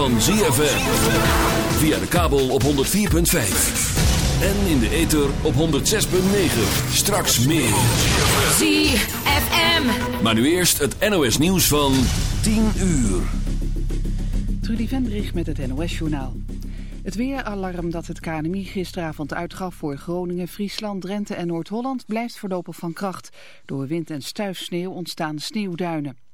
van ZFM. Via de kabel op 104.5. En in de ether op 106.9. Straks meer. ZFM. Maar nu eerst het NOS nieuws van 10 uur. Trudy Vendrich met het NOS-journaal. Het weeralarm dat het KNMI gisteravond uitgaf voor Groningen, Friesland, Drenthe en Noord-Holland blijft voorlopig van kracht. Door wind en stuifsneeuw ontstaan sneeuwduinen.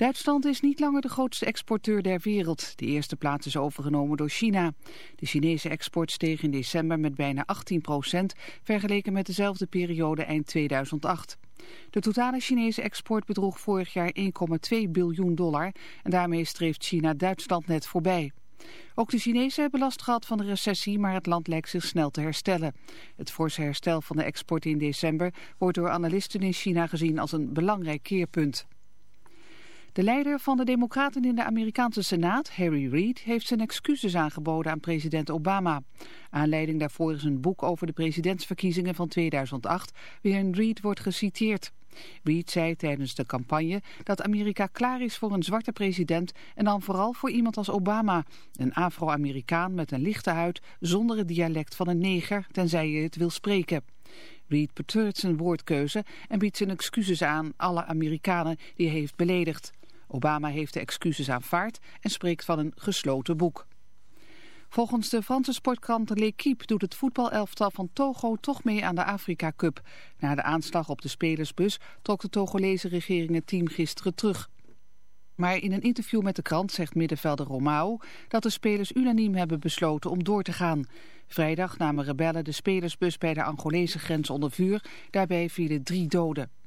Duitsland is niet langer de grootste exporteur der wereld. De eerste plaats is overgenomen door China. De Chinese export steeg in december met bijna 18 procent, vergeleken met dezelfde periode eind 2008. De totale Chinese export bedroeg vorig jaar 1,2 biljoen dollar en daarmee streeft China Duitsland net voorbij. Ook de Chinezen hebben last gehad van de recessie, maar het land lijkt zich snel te herstellen. Het forse herstel van de export in december wordt door analisten in China gezien als een belangrijk keerpunt. De leider van de Democraten in de Amerikaanse Senaat, Harry Reid, heeft zijn excuses aangeboden aan president Obama. Aanleiding daarvoor is een boek over de presidentsverkiezingen van 2008, waarin Reid wordt geciteerd. Reid zei tijdens de campagne dat Amerika klaar is voor een zwarte president en dan vooral voor iemand als Obama, een Afro-Amerikaan met een lichte huid zonder het dialect van een neger, tenzij je het wil spreken. Reid betreurt zijn woordkeuze en biedt zijn excuses aan alle Amerikanen die hij heeft beledigd. Obama heeft de excuses aanvaard en spreekt van een gesloten boek. Volgens de Franse sportkrant L'Equipe doet het voetbalelftal van Togo toch mee aan de Afrika Cup. Na de aanslag op de spelersbus trok de Togolese regering het team gisteren terug. Maar in een interview met de krant zegt middenvelder Romao dat de spelers unaniem hebben besloten om door te gaan. Vrijdag namen rebellen de spelersbus bij de Angolese grens onder vuur. Daarbij vielen drie doden.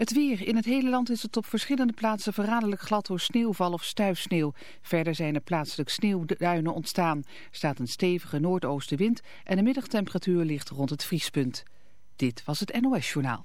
Het weer. In het hele land is het op verschillende plaatsen verraderlijk glad door sneeuwval of stuifsneeuw. Verder zijn er plaatselijk sneeuwduinen ontstaan. Er staat een stevige noordoostenwind en de middagtemperatuur ligt rond het vriespunt. Dit was het NOS Journaal.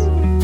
us.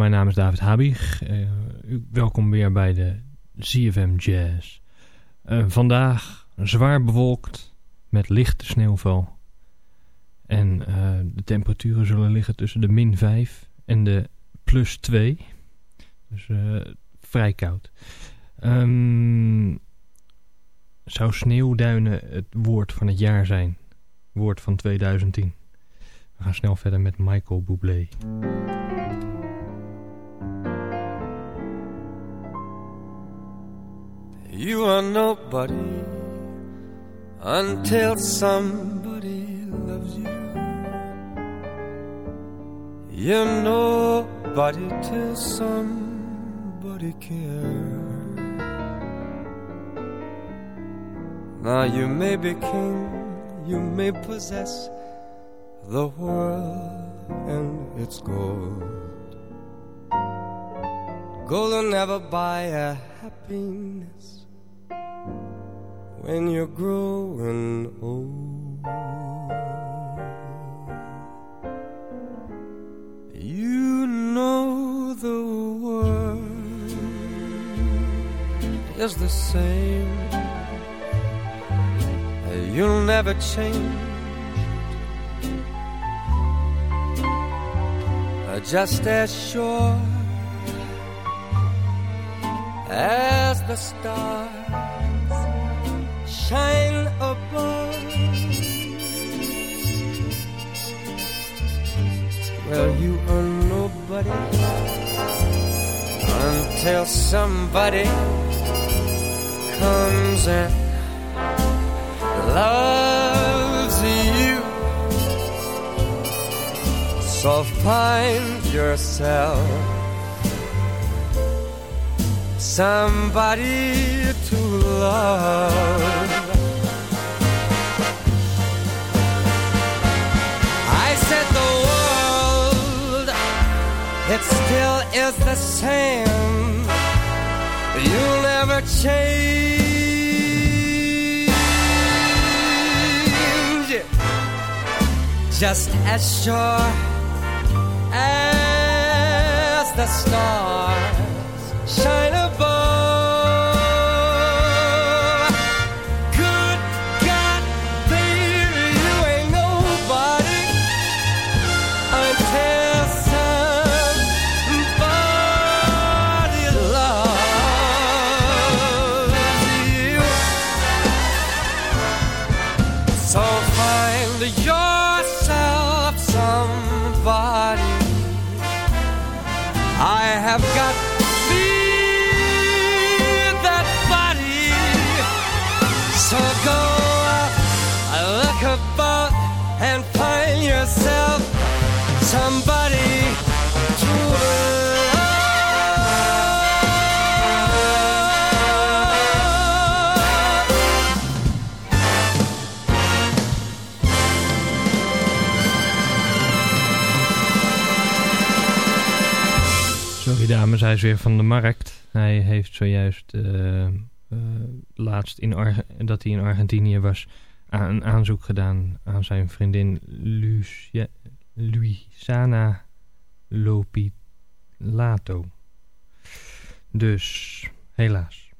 Mijn naam is David Habig. Eh, welkom weer bij de ZFM Jazz. Eh, vandaag zwaar bewolkt met lichte sneeuwval. En eh, de temperaturen zullen liggen tussen de min 5 en de plus 2. Dus vrij koud. Ehm, zou sneeuwduinen het woord van het jaar zijn? Woord van 2010. We gaan snel verder met Michael Bublé. You are nobody until somebody loves you. You're nobody till somebody cares. Now you may be king, you may possess the world and its gold. Gold will never buy a happiness when you're growing old. You know the world is the same. You'll never change. Just as sure as the stars shine above. Well, you are nobody until somebody comes and loves you. So find yourself somebody to love. I said the world, it still is the same. You'll never change. Just as sure as the stars shine above. have got hij is weer van de markt. Hij heeft zojuist eh, eh, laatst in dat hij in Argentinië was een aanzoek gedaan aan zijn vriendin Lucia Luisana Lopilato. Dus helaas.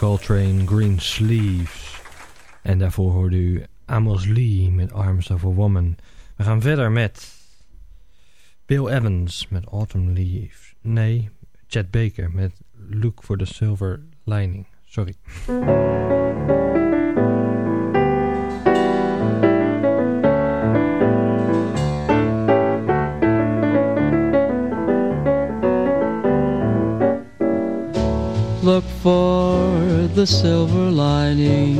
Coltrane, Green Sleeves. En daarvoor hoorde u Amos Lee met Arms of a Woman. We gaan verder met Bill Evans met Autumn Leaves. Nee, Chad Baker met Look for the Silver Lining. Sorry. Look for the silver lining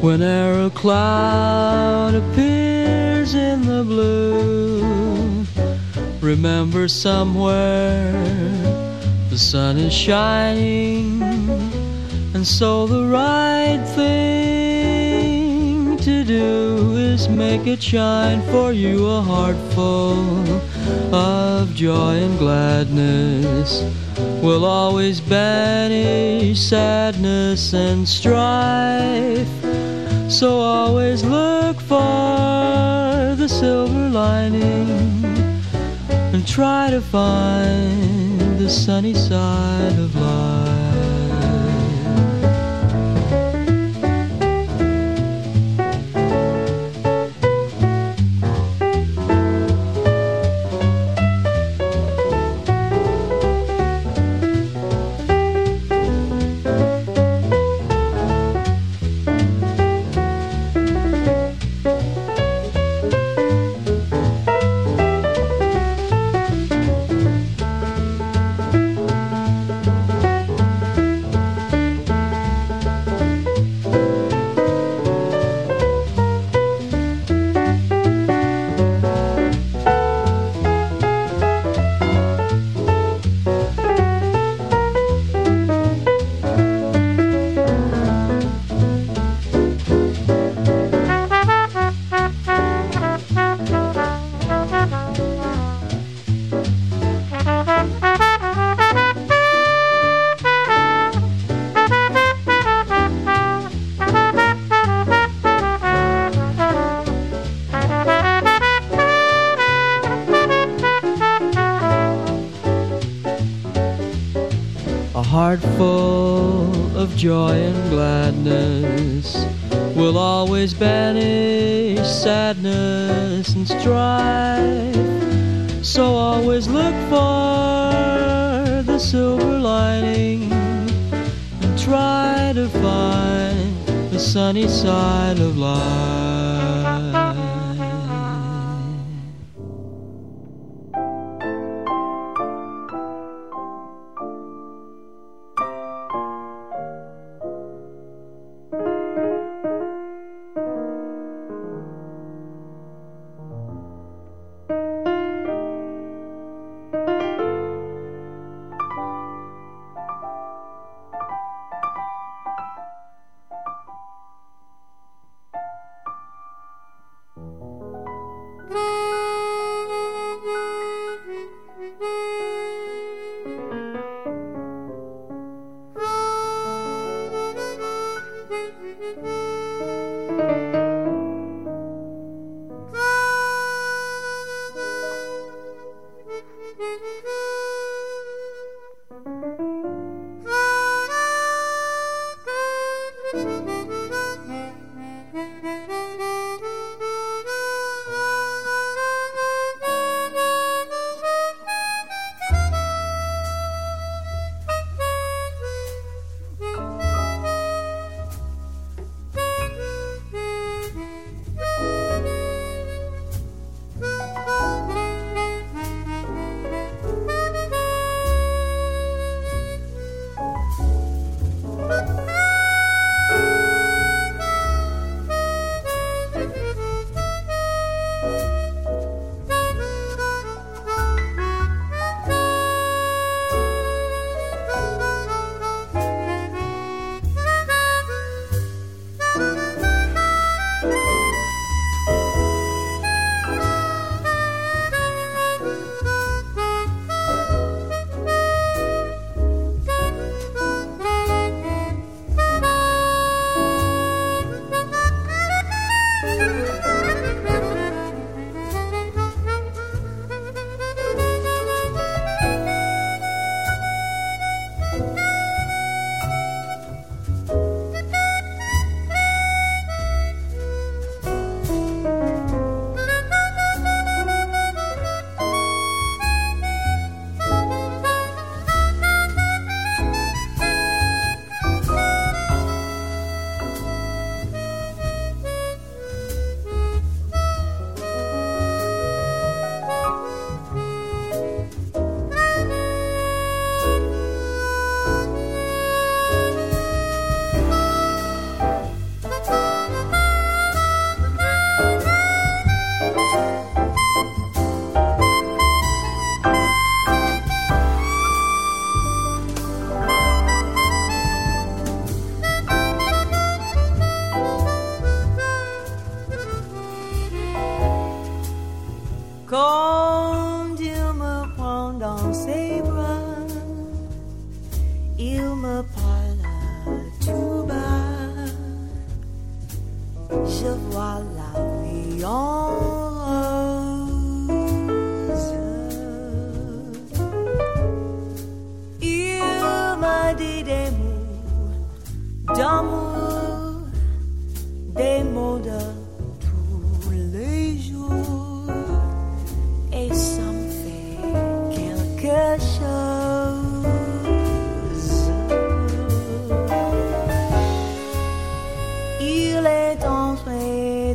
whenever a cloud appears in the blue. Remember somewhere the sun is shining, and so the right thing to do is make it shine for you a heart full of joy and gladness will always banish sadness and strife. So always look for the silver lining and try to find the sunny side of life. The sunny side of life.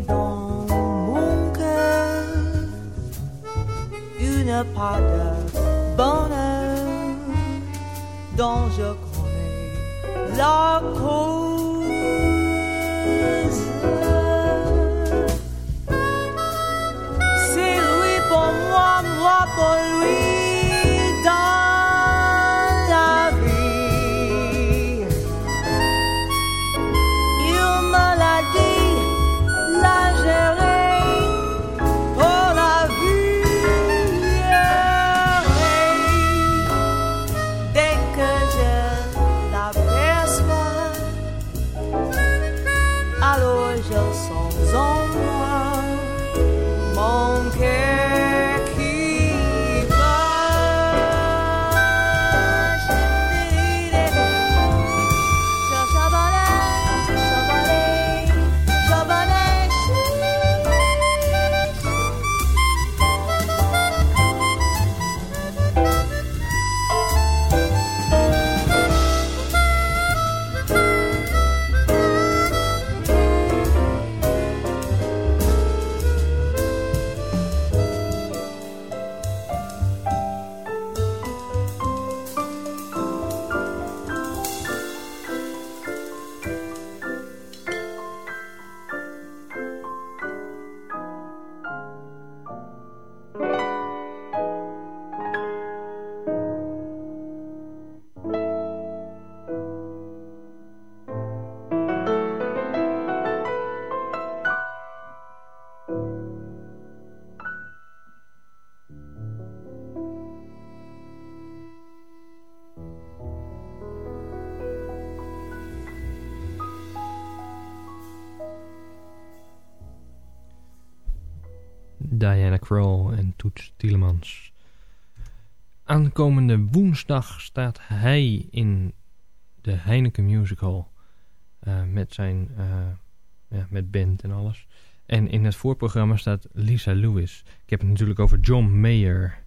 Dans mon cœur une part de bonheur dont je connais la cause. C'est lui pour moi, moi pour lui Diana Krall en Toets Tielemans. Aankomende woensdag staat hij in de Heineken Musical eh, met zijn eh, ja, met band en alles. En in het voorprogramma staat Lisa Lewis. Ik heb het natuurlijk over John Mayer.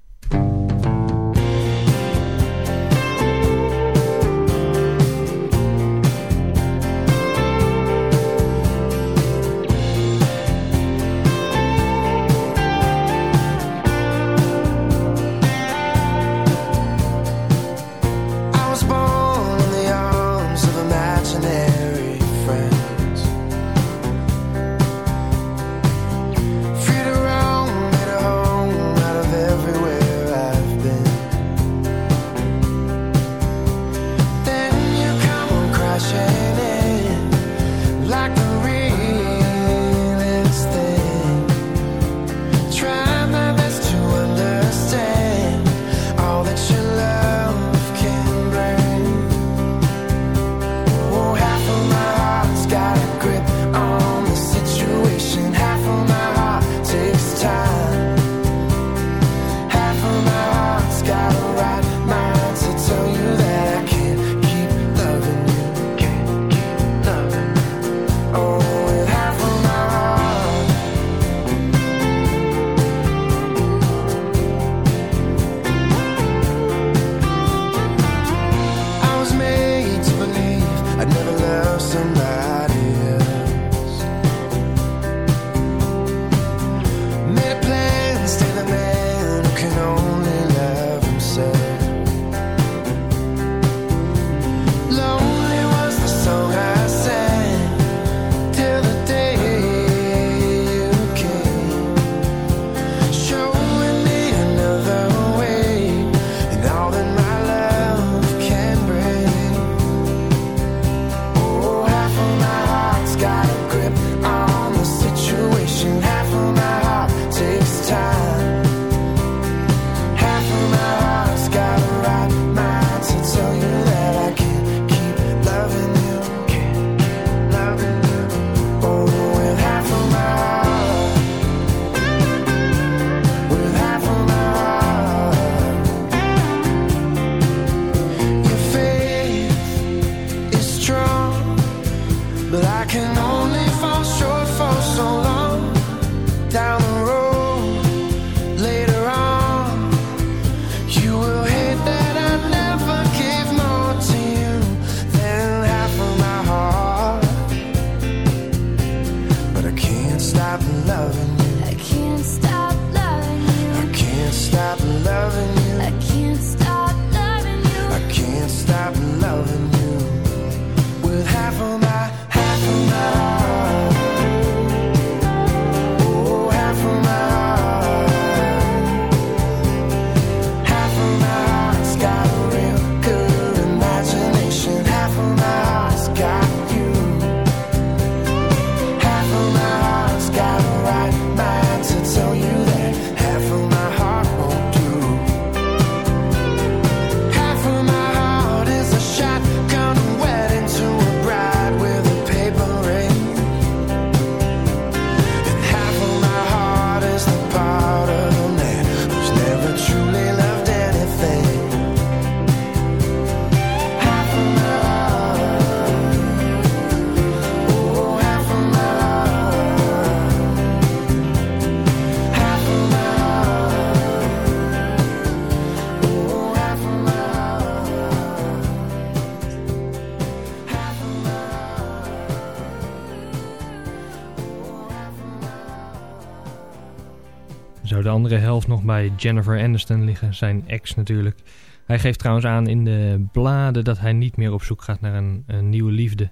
Andere helft nog bij Jennifer Aniston liggen, zijn ex natuurlijk. Hij geeft trouwens aan in de bladen dat hij niet meer op zoek gaat naar een, nieuwe liefde.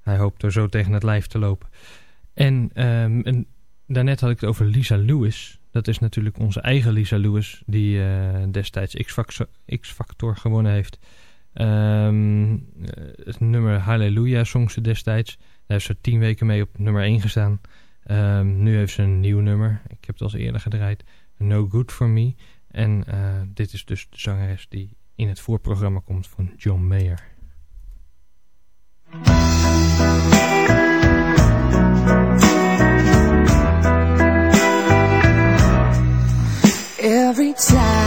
Hij hoopt er zo tegen het lijf te lopen. En, um, daarnet had ik het over Lisa Lewis. Dat is natuurlijk onze eigen Lisa Lewis, die uh, destijds X-Factor gewonnen heeft. Um, het nummer Hallelujah zong ze destijds. Daar heeft ze tien weken mee op nummer 1 gestaan. Um, nu heeft ze een nieuw nummer. Ik heb het al eerder gedraaid. No Good For Me. En uh, dit is dus de zangeres die in het voorprogramma komt van John Mayer. Every time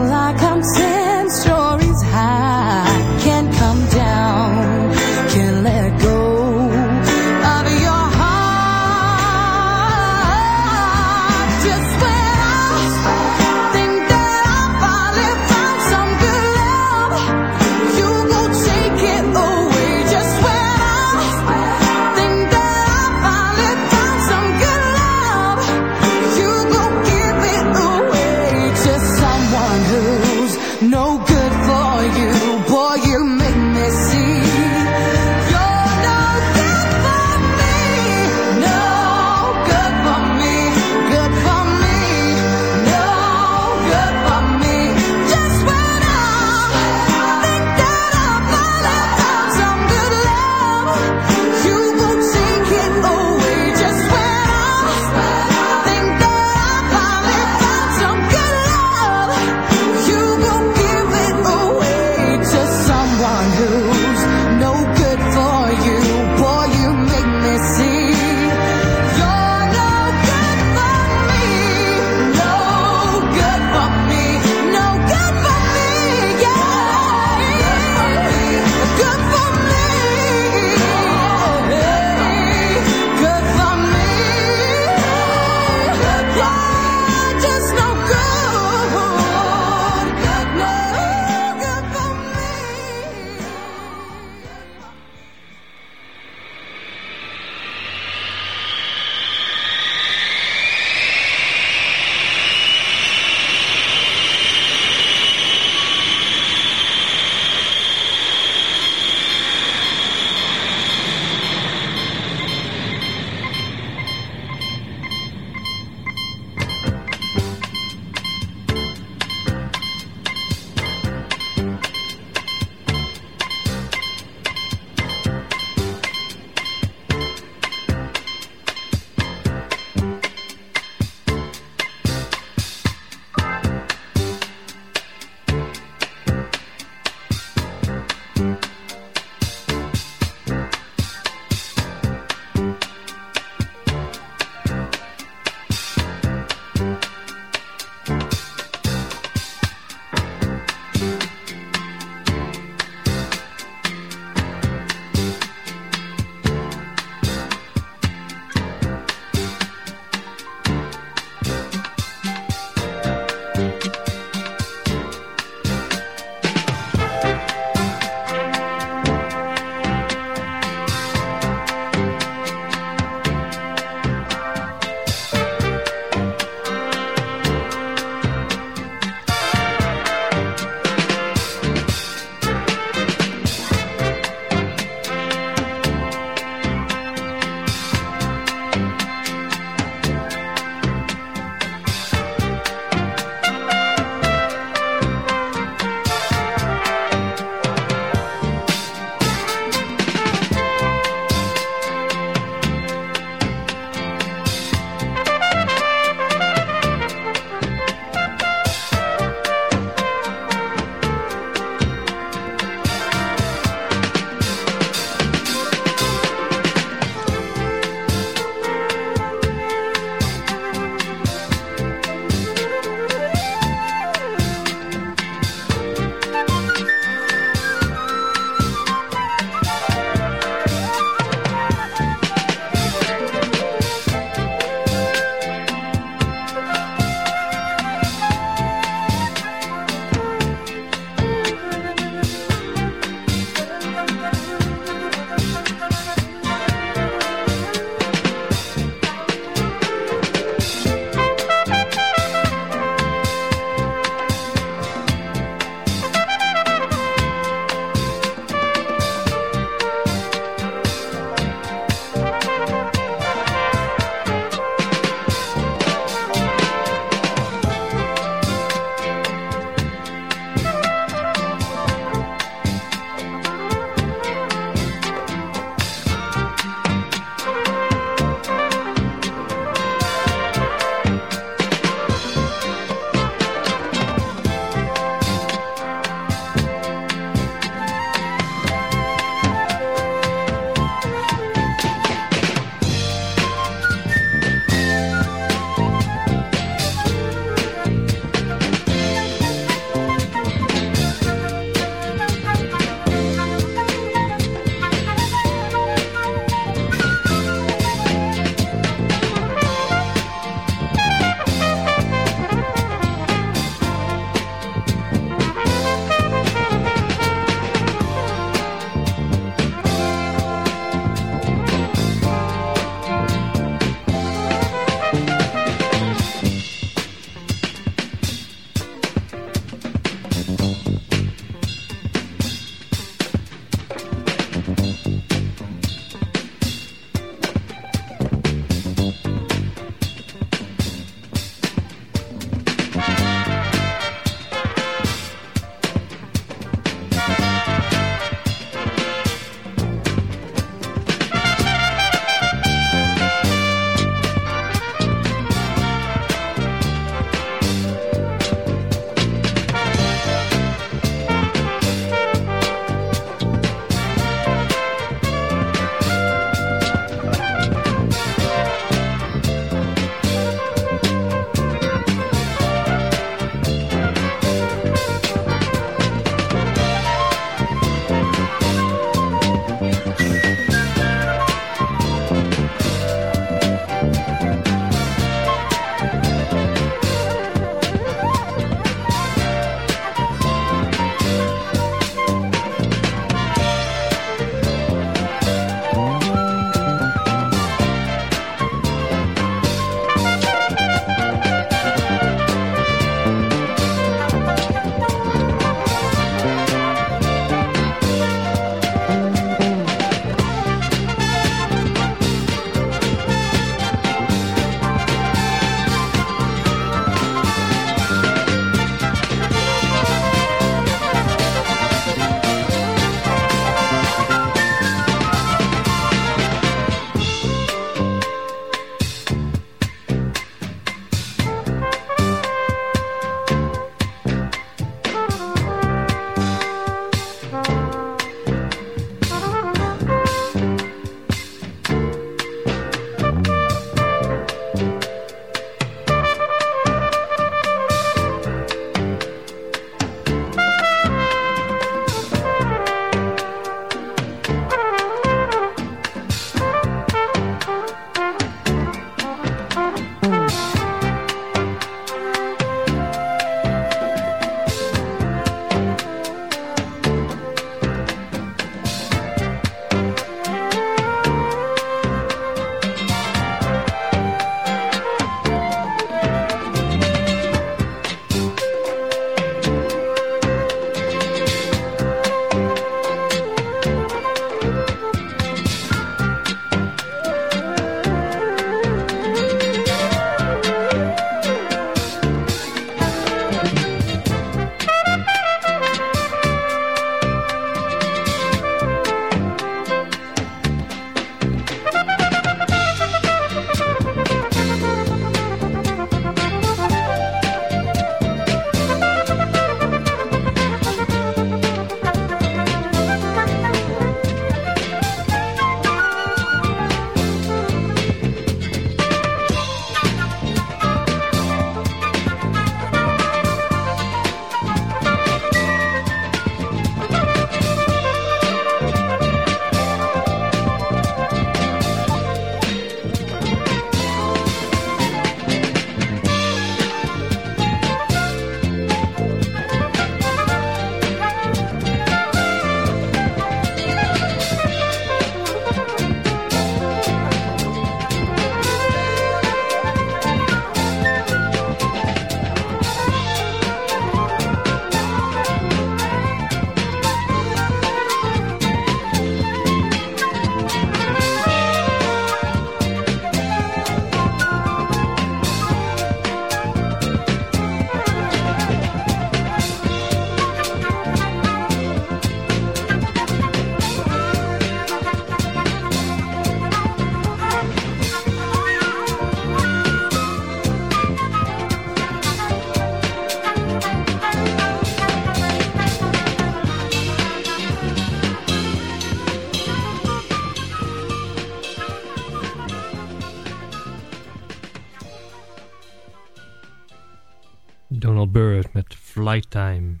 met Flight Time.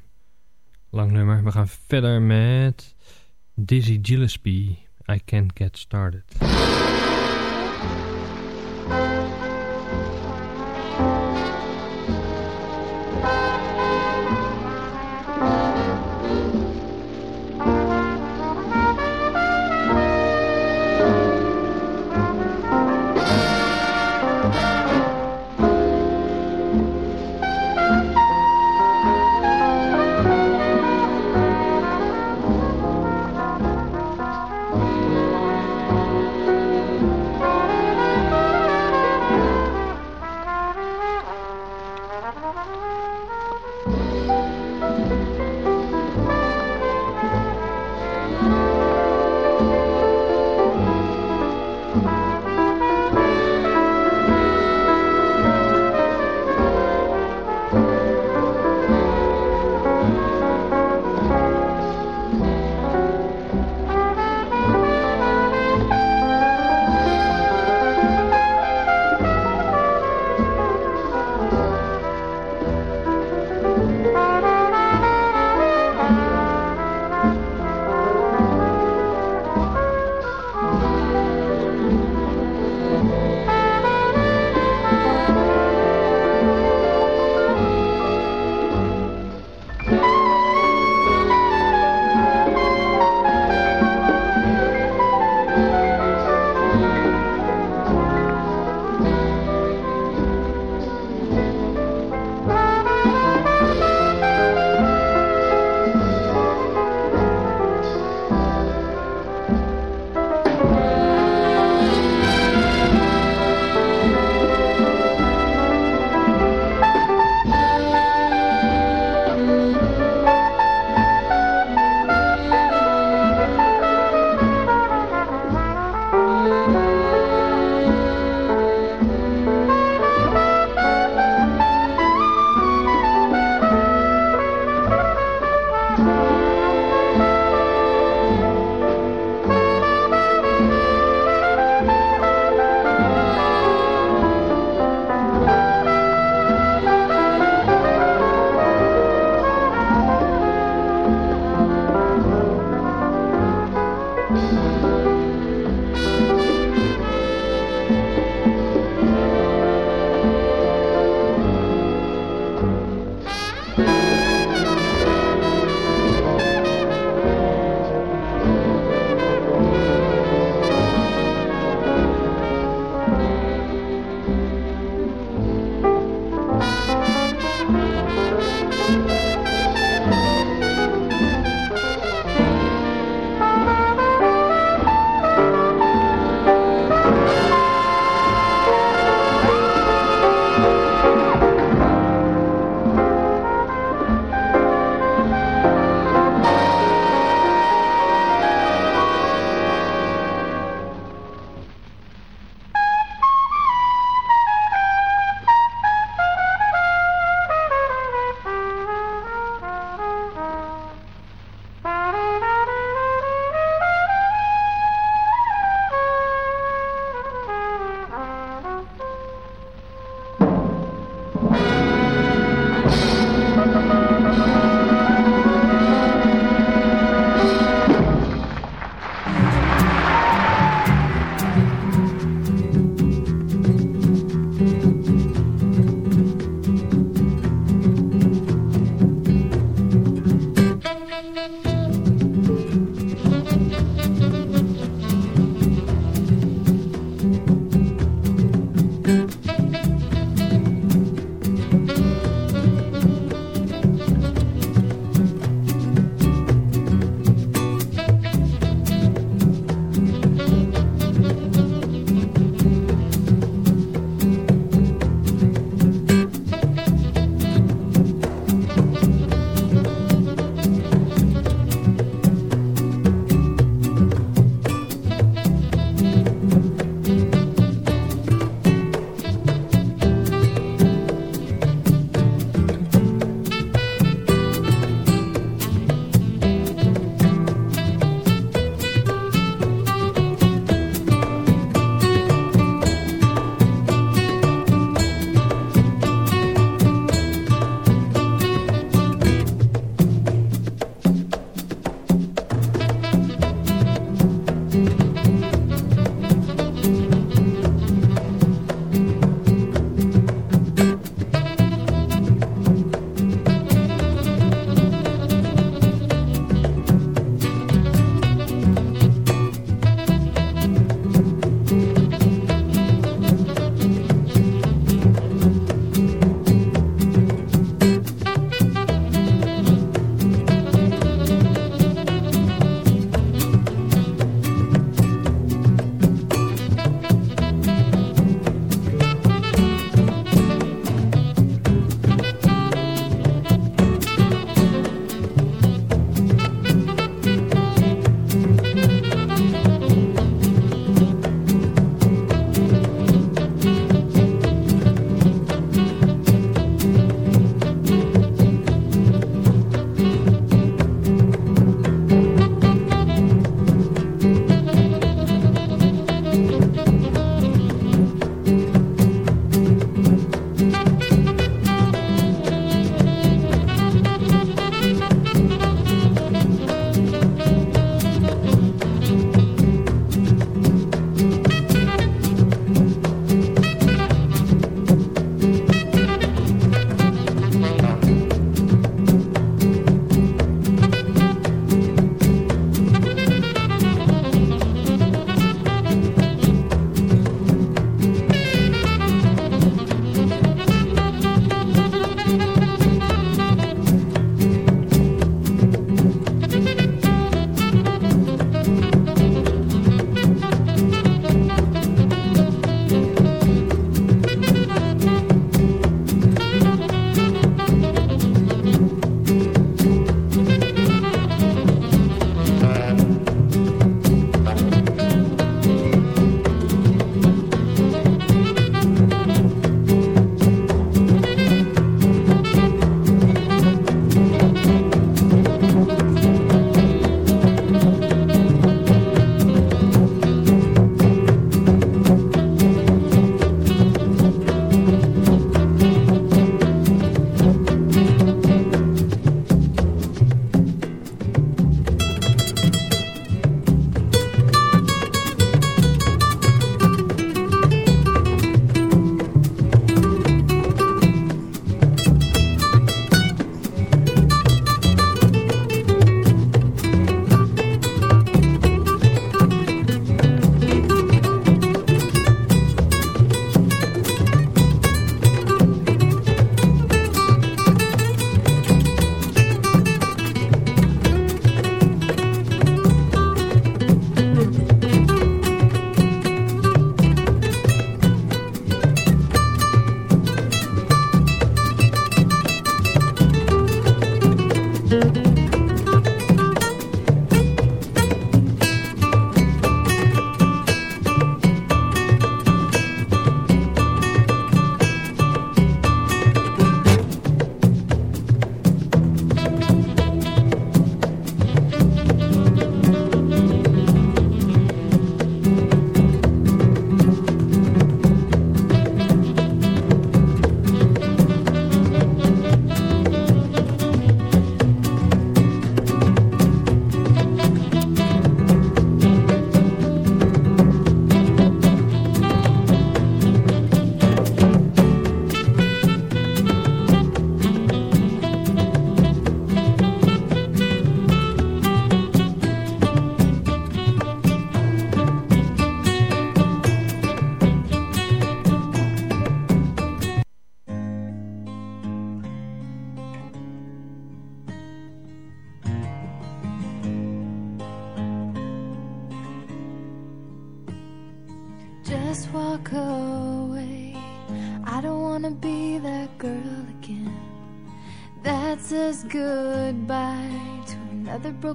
Lang nummer. We gaan verder met Dizzy Gillespie. I Can't Get Started.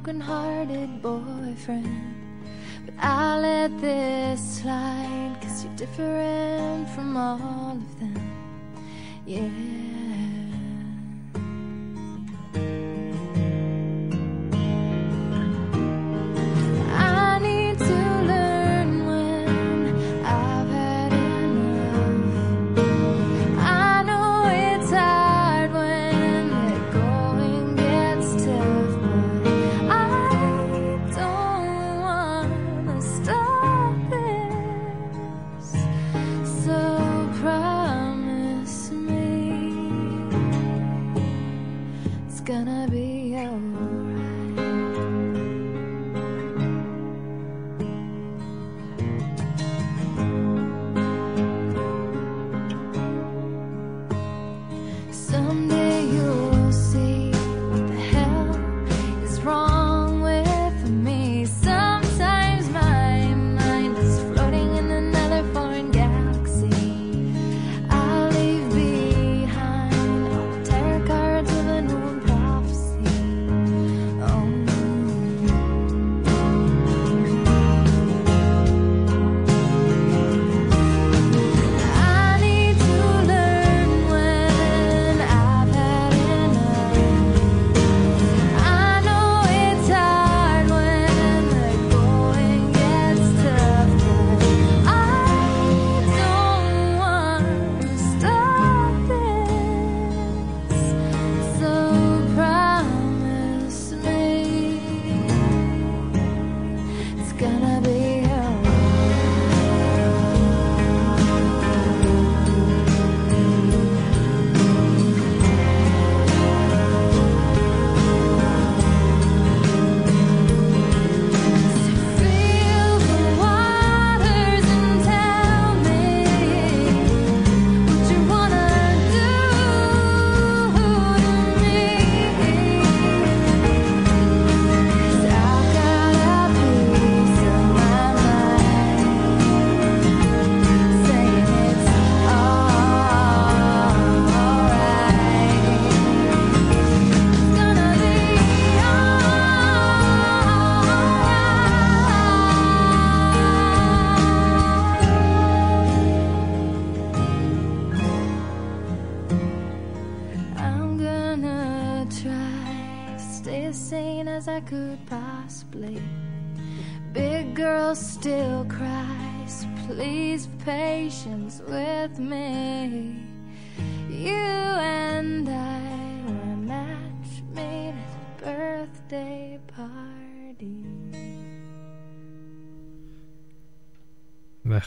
broken-hearted boyfriend. But I let this slide Cause you're different from all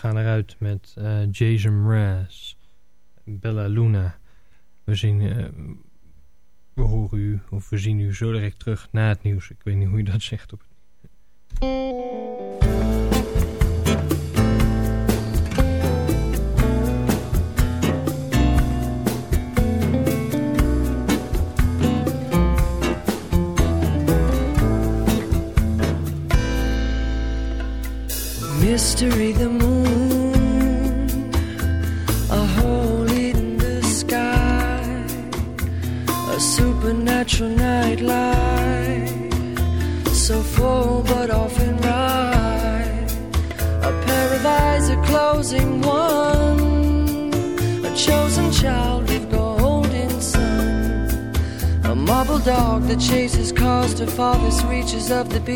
wij gaan eruit met uh, Jason Mraz, Bella Luna. We, zien, uh, we horen u, of we zien u zo direct terug na het nieuws. Ik weet niet hoe je dat zegt op mystery the moon natural light so full but often right. A pair of eyes a closing one, a chosen child with golden sun, a marble dog that chases cars to farthest reaches of the beach.